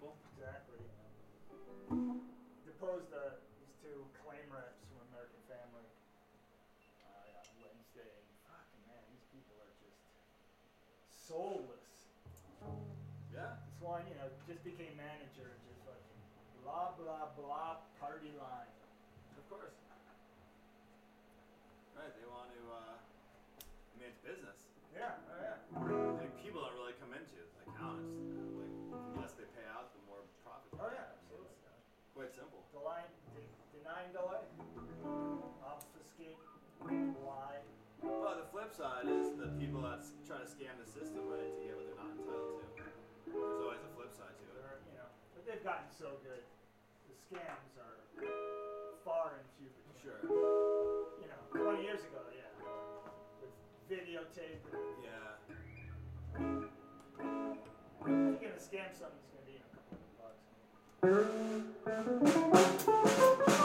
people. Exactly. Deposed uh, these two claim reps from American Family uh, on Wednesday. Fucking man, these people are just soulless. Yeah. This one, you know, just became manager and just fucking blah blah blah party line. Of course. Right, they want to. Uh, I mean, it's business. side is the people that try to scam the system, right, to get what they're not entitled to. There's always a flip side to it. They're, you know, but they've gotten so good. The scams are far and few between. Sure. You know, 20 years ago, yeah. With videotape. And, yeah. If you're gonna scam something, it's gonna be a couple hundred bucks.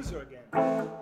loser again.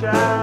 shine.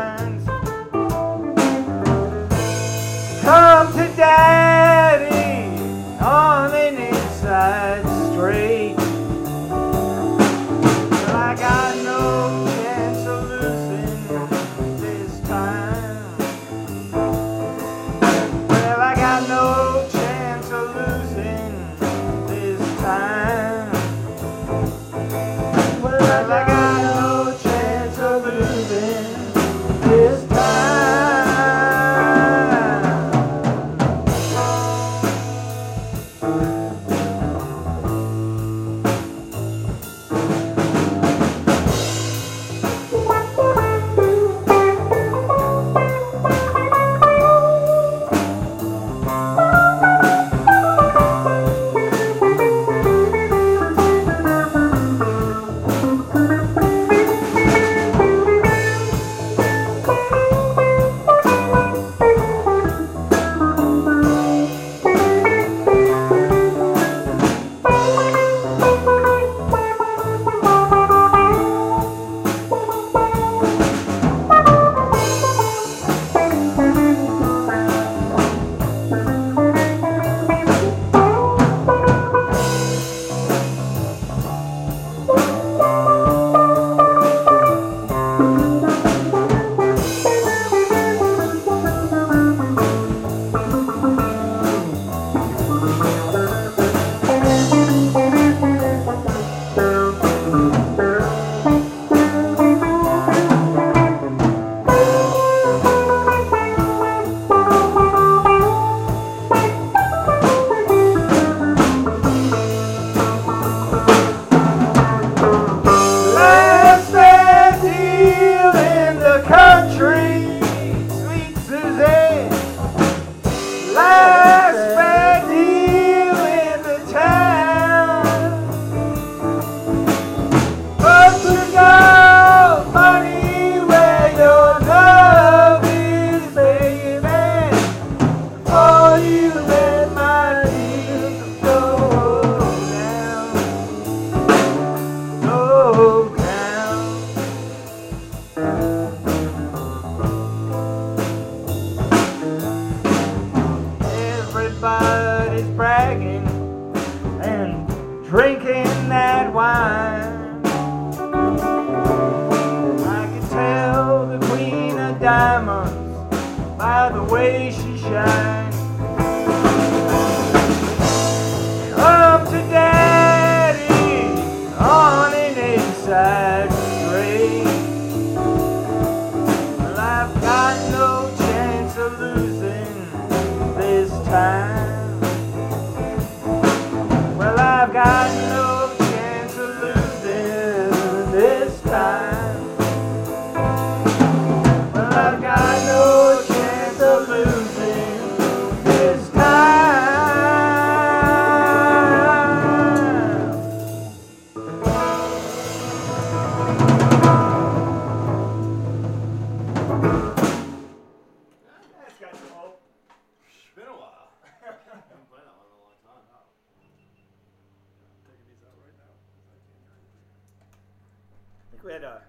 we had a.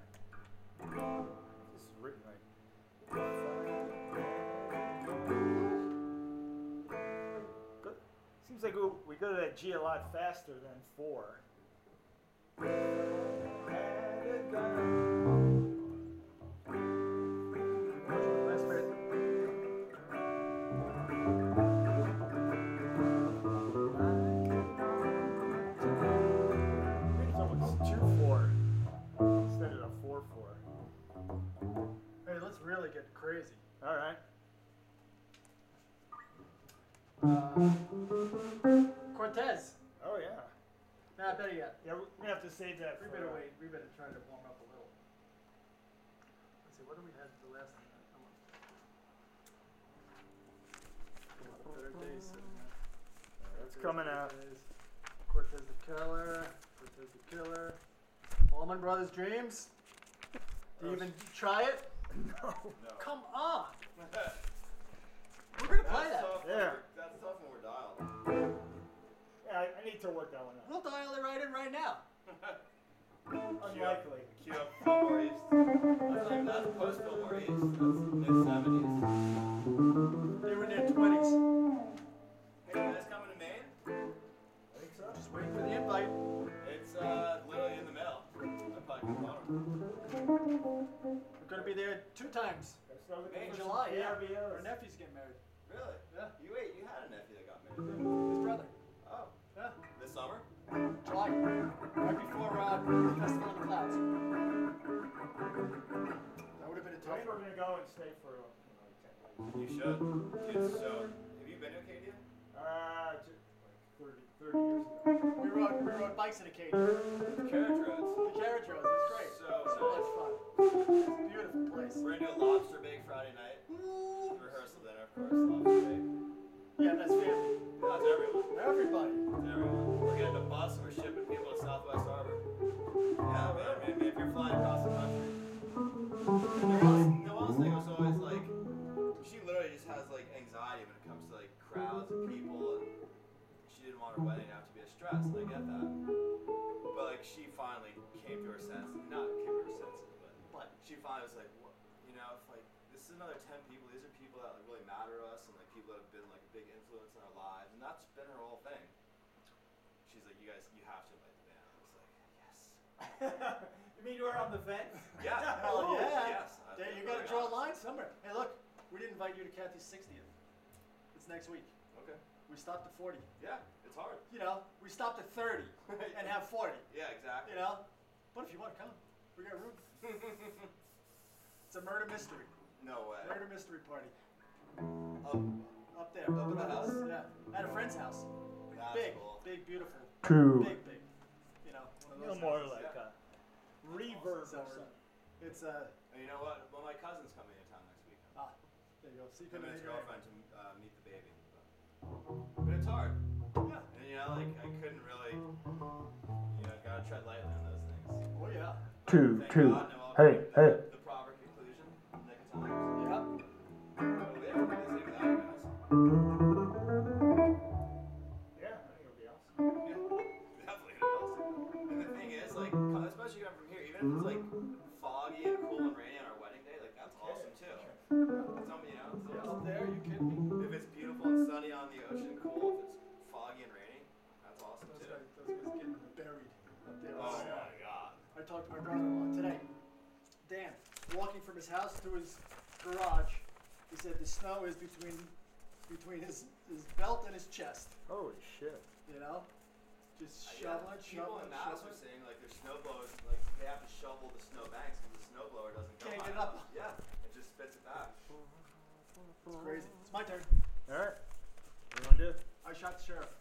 This is written right. Seems like we go to that G a lot faster than four. see, what do we have the last, come on. Uh, it's coming out. Cortez. The Killer. Cortez the Killer. Allman Brothers Dreams. Do you even try it? No. no. Come on. We're gonna play that's that. Yeah. That's tough when we're dialed. Yeah, I, I, need to work that one out. We'll dial it right in right now. Unlikely. Cue up, cue up post-war is, mid-70s. Days. You. It's so have you been to Acadia? Uh, ju- like 30, 30 years ago. We rode, we rode bikes in Acadia. Carriage roads. The carriage roads, it's great. So So much fun. It's a beautiful place. We're gonna do a lobster bake Friday night. Rehearsal dinner, of course, lobster bake. Yeah, that's family. Yeah, it's everyone. Everybody. It's everyone. We're getting a bus and we're shipping people to Southwest Harbor. Yeah, man, man, man, if you're flying across the country. And Noelle's, Noelle's thing was always like, to like crowds and people, and she didn't want her wedding to have to be a stress, and I get that. But like, she finally came to her senses, not came to her senses, but But she finally was like, what, you know, if like this is another ten people, these are people that like really matter to us, and like people that have been like a big influence in our lives, and that's been her whole thing. She's like, you guys, you have to invite the band. I was like, yes. you mean you were on the fence? Yeah. Hell Oh, yeah. Yes. Was you gotta very draw a line somewhere. Hey, look, we didn't invite you to Kathy's 60th. It's next week. Okay. We stopped at 40. Yeah, it's hard. You know, we stopped at 30 and have 40. Yeah, exactly. You know, but if you want to come, we got room. It's a murder mystery. no way. Murder mystery party Um, up there. Up in the house? Yeah, at a friend's house. that's big, cool. big, beautiful. True. Big, big. You know, one of No those more houses. like Yeah. a reverb So or something. It's uh, And you know what? Well, my cousin's coming to town next weekend. ah, there you go. So you Him can and his girlfriend to uh, meet the baby. But, but it's hard. Yeah. And you know, like I couldn't really, you know, gotta tread lightly on those things. Oh yeah. True, Thank true. God Noel Hey, came hey. The proper conclusion. in the Nick of times. Yeah. Oh, yeah, what do you think of that, guys? Yeah, I think it'll be awesome. Yeah, definitely gonna be awesome. And the thing is, like, especially coming from here, even if it's like is between between his, his belt and his chest. Holy shit. You know, just Uh, yeah, shoveling, People shoveling, in Mass are saying like their snow blowers, like they have to shovel the snow banks because the snow blower doesn't go Can't get it up. enough. Yeah, it just spits it back. It's crazy. It's my turn. Alright. What do you wanna do? I shot the sheriff.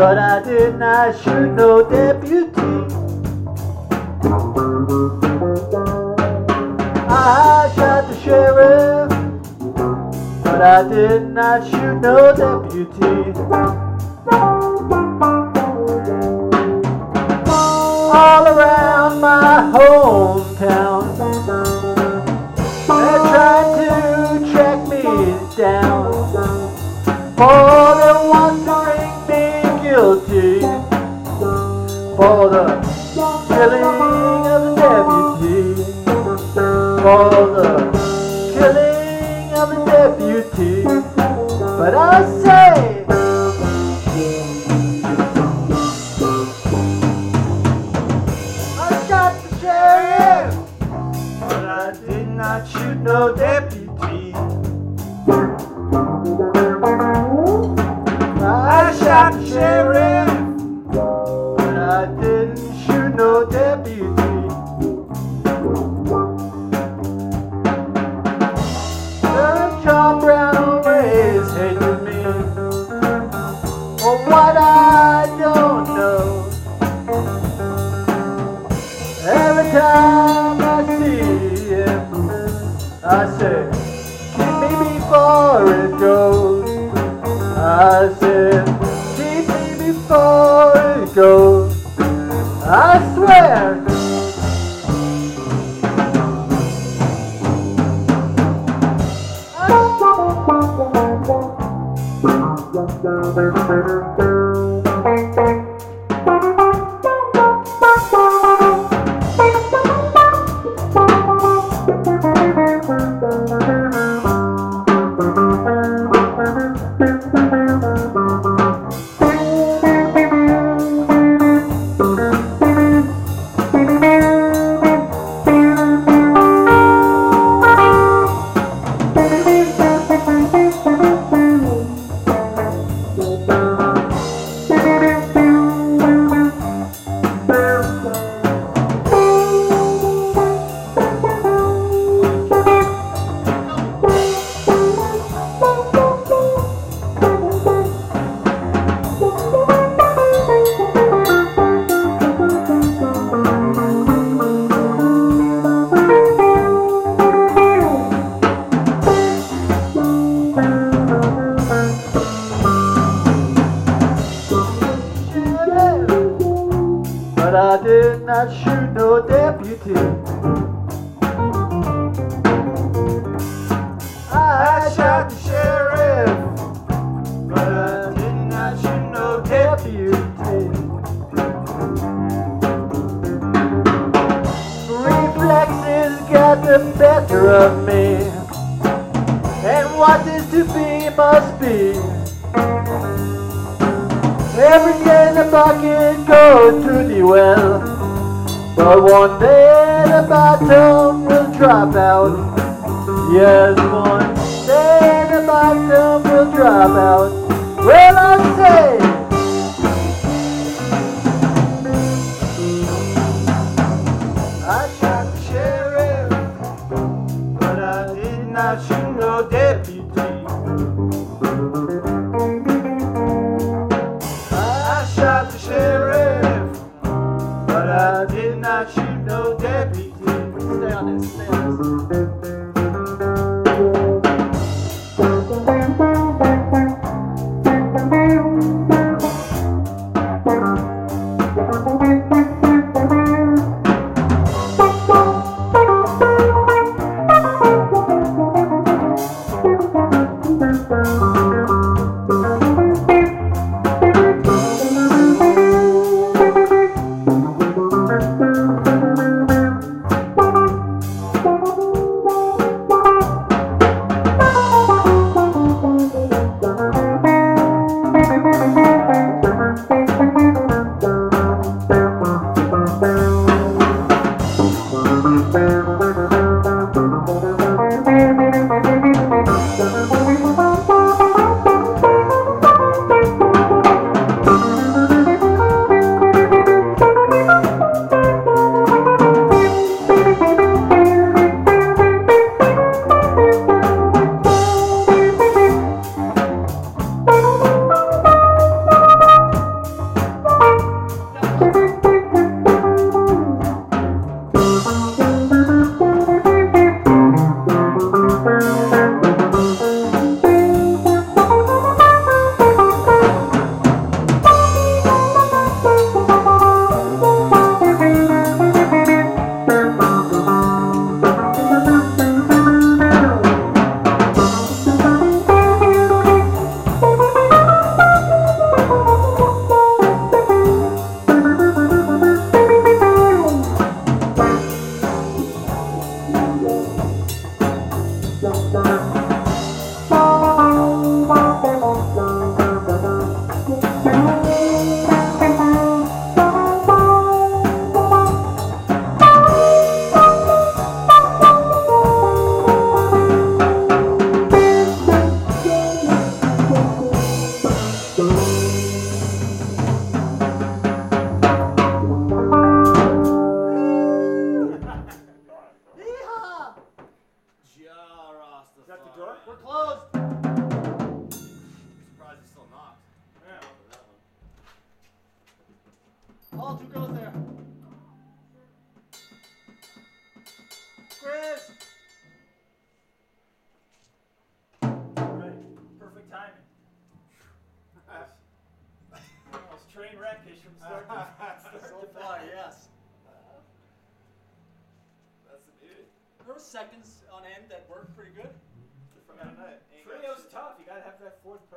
But I did not shoot no deputy. I shot the sheriff, but I did not shoot no deputy. All around my home. swear. I want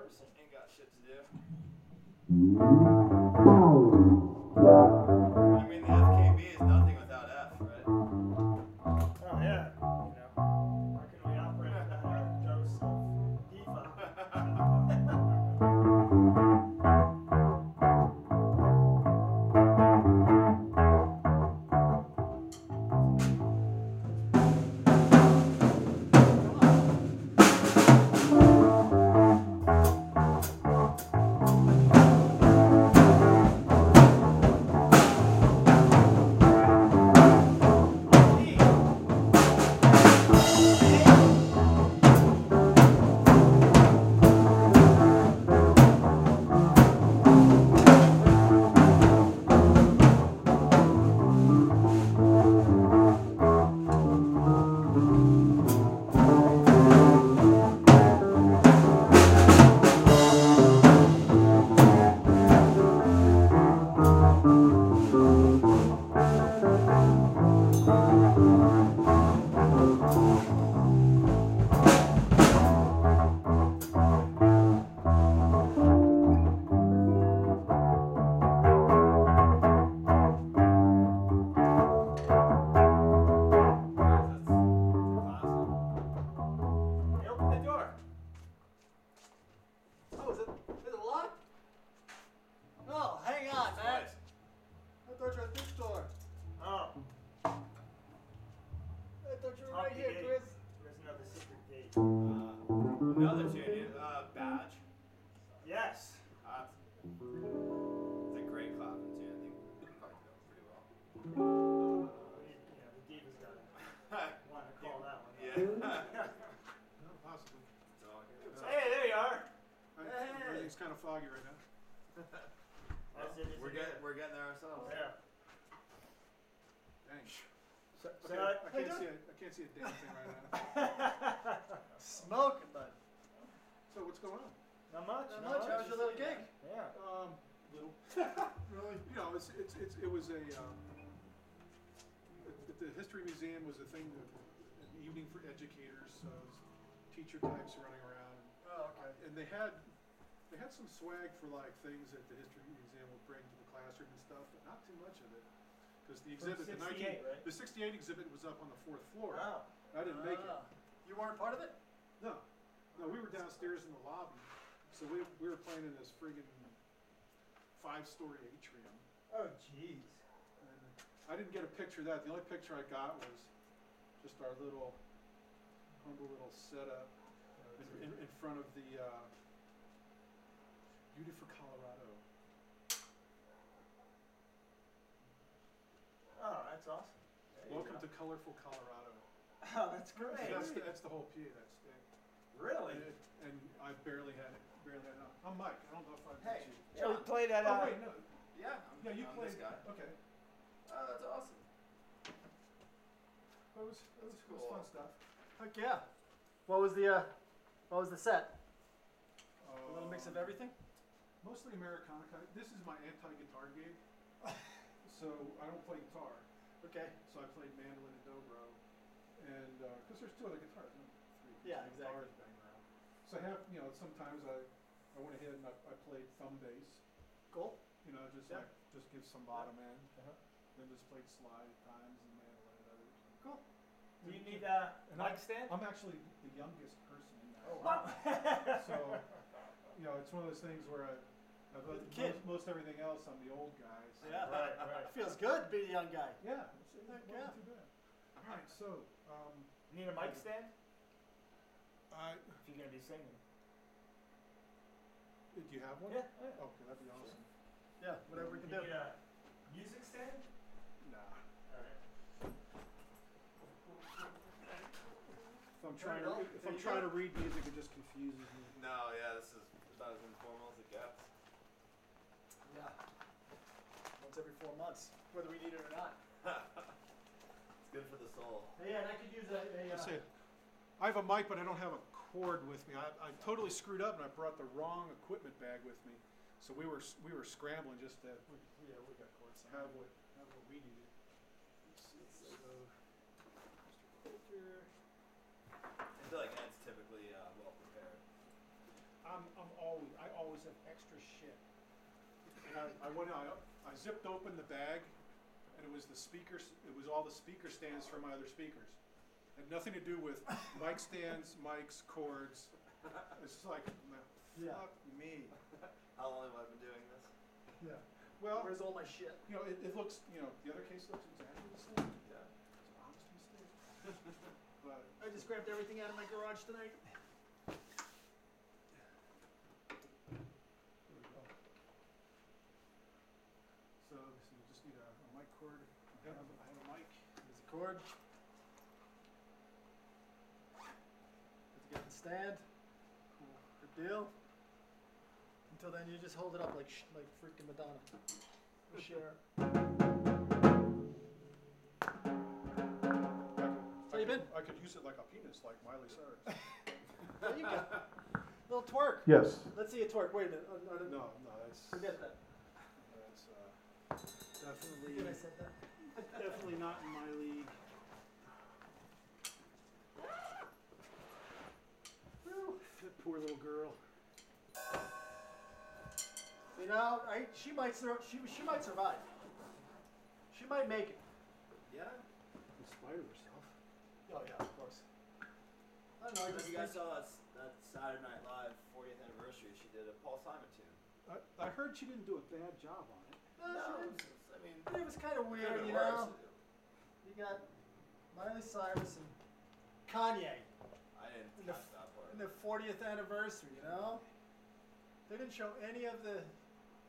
person. Ain't got shit to do. Museum was a thing, an evening for educators, so teacher types running around, Oh, okay. and they had they had some swag for like things that the history museum would bring to the classroom and stuff, but not too much of it. Because the exhibit, the 68, 19, right? the 68 exhibit was up on the fourth floor. Wow. I didn't make it. Ah. You weren't part of it? No, no, we were downstairs in the lobby, so we, we were playing in this friggin' five-story atrium. Oh, jeez. And I didn't get a picture of that. The only picture I got was just our little humble little setup in, in, in front of the uh, Beauty for Colorado. Oh, that's awesome. There Welcome to colorful Colorado. Oh, that's great. That's, the, that's the whole PA. That's it. Really? And, it, and I barely had it. Barely had it. on. I'm Mike. I don't know if I Hey. met you. Yeah, we played at. Oh Uh, wait, no. Yeah, I'm, Yeah, you I'm played. this guy. Okay. Oh, that's awesome. That was that was, Cool. fun stuff. Heck yeah. What was the uh, what was the set? A little mix of Um, everything. Mostly Americana. This is my anti-guitar gig. so I don't play guitar. Okay. So I played mandolin and dobro, and because there's two other guitars, no, three Yeah, exactly. guitars banging around. So I have, you know, sometimes I, I went ahead and I, I played thumb bass. Cool. You know, just Yeah. like just give some bottom end. Uh-huh. Then just played slide at times and mandolin at others. Cool. Do you need a And mic I'm- stand? I'm actually the youngest person in that. Oh wow. So, you know, it's one of those things where I, I've You're the kid. most, most everything else. I'm the old guy. So Yeah. Right, right. Feels good to be a young guy. Yeah. It's, it Heck wasn't yeah. too bad. All right. So, um, Need a mic stand? I, If you're gonna be singing. do you have one? Yeah. yeah. Okay, that'd be awesome. Yeah. Whatever we can do. need a music stand? If I'm trying to, go. if I'm trying to read music, it just confuses me. No, yeah, this is about as informal as it gets. Yeah. Once every four months, whether we need it or not. it's good for the soul. Hey, yeah, and I could use a. a Let's uh, see. I have a mic, but I don't have a cord with me. I, I totally screwed up, and I brought the wrong equipment bag with me. So we were we were scrambling just to we, yeah, we got cords. have what Have what we needed. Let's see, so, Mr. Coulter. I feel like Ed's typically uh, well prepared. I'm, I'm always, I always have extra shit. And I, I went, I, I zipped open the bag, and it was the speakers, it was all the speaker stands for my other speakers. Had nothing to do with mic stands, mics, cords. It's just like, no, Yeah. fuck me. How long have I been doing this? Yeah. Well, Where's all my shit? you know, it, it looks, you know, the other case looks exactly the same. Yeah. It's an honest mistake. But, I just grabbed everything out of my garage tonight. there we go. So, so you just need a, a mic cord. I have, I have a mic. There's a cord. Let's get the stand. Cool. Good deal. Until then, you just hold it up like sh- like freaking Madonna. Or Cher. How you been? I could use it like a penis, like Miley Cyrus. There you go. Little twerk. yes. Let's see a twerk. Wait a minute. Uh, No, no, that's Forget that. that's uh, definitely Forget I said that. definitely not in my league. Whew. That poor little girl. You know, I, she might sur- she she might survive. She might make it. Yeah. In spite of herself. Oh yeah, of course. I don't know. I I don't know just if you guys saw that, that Saturday Night Live 40th anniversary. She did a Paul Simon tune. I, I heard she didn't do a bad job on it. No, she No, didn't. it's- I mean, But it was kind of weird, you know. You got Miley Cyrus and Kanye I didn't In the catch that part. in their 40th anniversary. You know, they didn't show any of the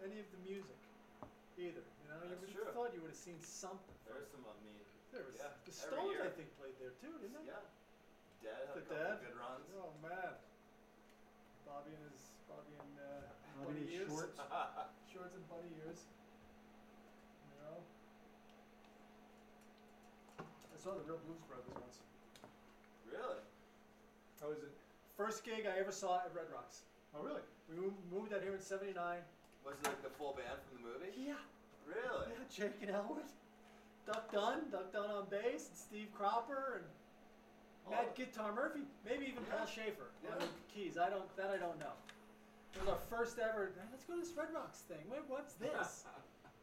any of the music either. You know, you That's would have thought you would have seen something. There's some, I mean, There was yeah, the Stones. I think, played there too, didn't they? yeah. Dead had The a couple Dead? good runs. Oh man, Bobby and his Bobby and uh, Bobby bunny in his ears, shorts. shorts and bunny ears. You know. I saw the Real Blues Brothers once. really? How is it? First gig I ever saw at Red Rocks. Oh, really? We moved, moved out here in '79. Was it like the full band from the movie? Yeah, Really? yeah, Jake and Elwood, Duck Dunn, Duck Dunn on bass, and Steve Cropper, and Matt Oh. Guitar Murphy, maybe even Paul Yeah. Shaffer on Yeah. the keys. I don't that I don't know. It was our first ever. "Hey, Let's go to this Red Rocks thing. Wait, what's this?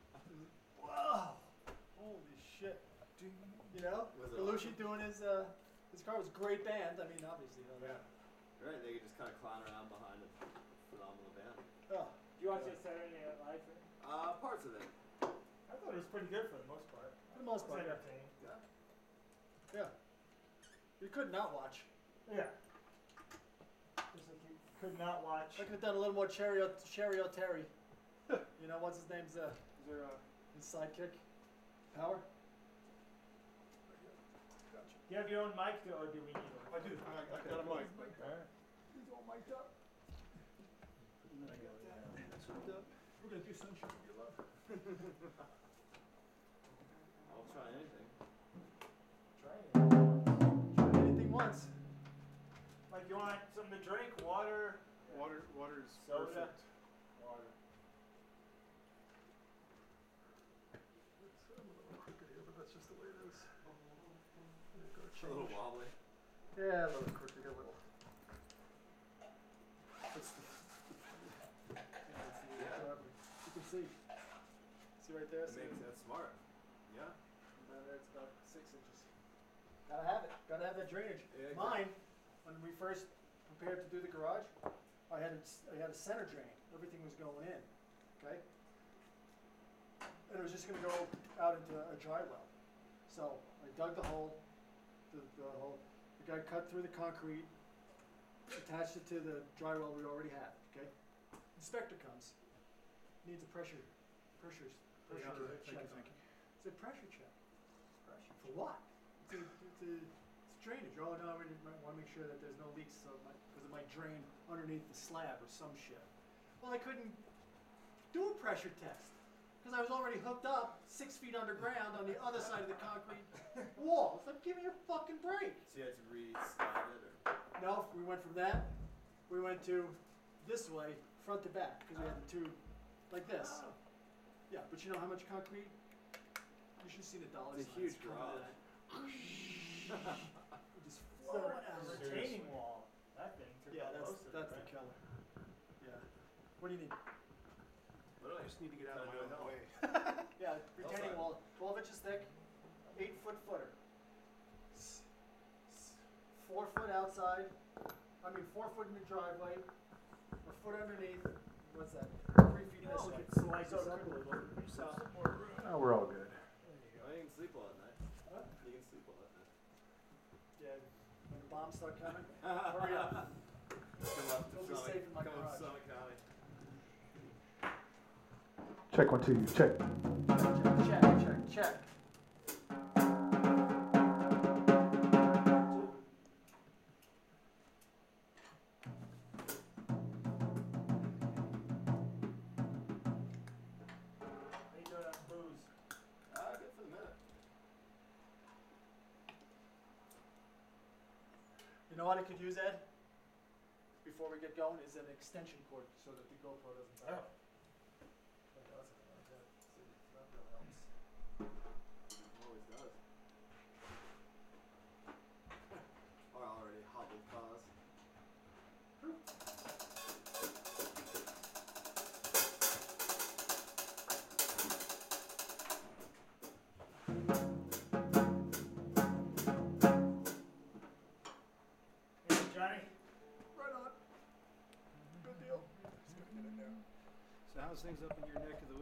Whoa! Holy shit! You know, Was it Belushi doing his uh, his car was a great band. I mean, obviously, you know that. Right, they could just kind of clown around behind a phenomenal band. Oh, Did you watch that Saturday Night Live thing? Uh, parts of it. I thought it was pretty good for the most part. For the most It was part, yeah. entertaining. yeah. You could not watch. Yeah. Just like you could not watch. I could have done a little more Cherry O, Cheri Oteri. you know, what's his name's uh, Is there a? his sidekick? Power? Gotcha. Do you have your own mic, or do we need one? I do. I, I got a mic. Alright. He's all mic'd up. I got that. That's hooked up. We're gonna do sunshine of your love. I'll try anything. Try anything once. Like you want something to drink? Water? Water, water is Soda? perfect. Water. A little crooked here, but that's just the way it is. There you go, A little wobbly. Yeah, a little crooked, a little. It's the, Yeah, it's the, uh, You can see. See right there? That See? makes that's smart. Yeah. Down there, it's about six inches. Gotta have it. Gotta have that drainage. Yeah, Mine, when we first prepared to do the garage, I had a, I had a center drain. Everything was going in. Okay. And it was just gonna go out into a dry well. So I dug the hole, the, the hole. The guy cut through the concrete, attached it to the dry well we already had. Okay. Inspector comes. Needs a pressure, pressure, pressure you, check. thank you, thank you. It's a pressure check. Pressure for what? It's a, it's a, it's drainage. Oh no, we want to make sure that there's no leaks, so because it might drain underneath the slab or some shit. Well, I couldn't do a pressure test because I was already hooked up six feet underground on the other side of the concrete wall. It's like, give me a fucking break. So you had to re-slide it or. No, we went from that. We went to this way, front to back, because we had the two like this. Oh. Yeah, but you know how much concrete? You should see the dollar It's a huge garage. to that. Just So flowing a out. retaining wall. That thing took Yeah, that's most of that's it, the right? killer. Yeah. What do you need? Literally, I just need to get out of Gotta my do own now. way. Yeah, retaining Outside. wall, 12 inches thick, eight foot footer. S- s- Four foot outside. I mean, four foot in the driveway, a foot underneath. What's that? Three feet You this know, way. we could slide So this it up a could- little. You have some more room. Oh, we're all good. There you go. Oh, you can sleep well at night. What? You can sleep well at night. Yeah, when the bombs start coming, hurry up. Come up to You'll be safe in my come up to garage. Summit County. Check one, two, check. Check, check, check. An extension cord so that the GoPro doesn't die. Oh. How's things up in your neck of the woods?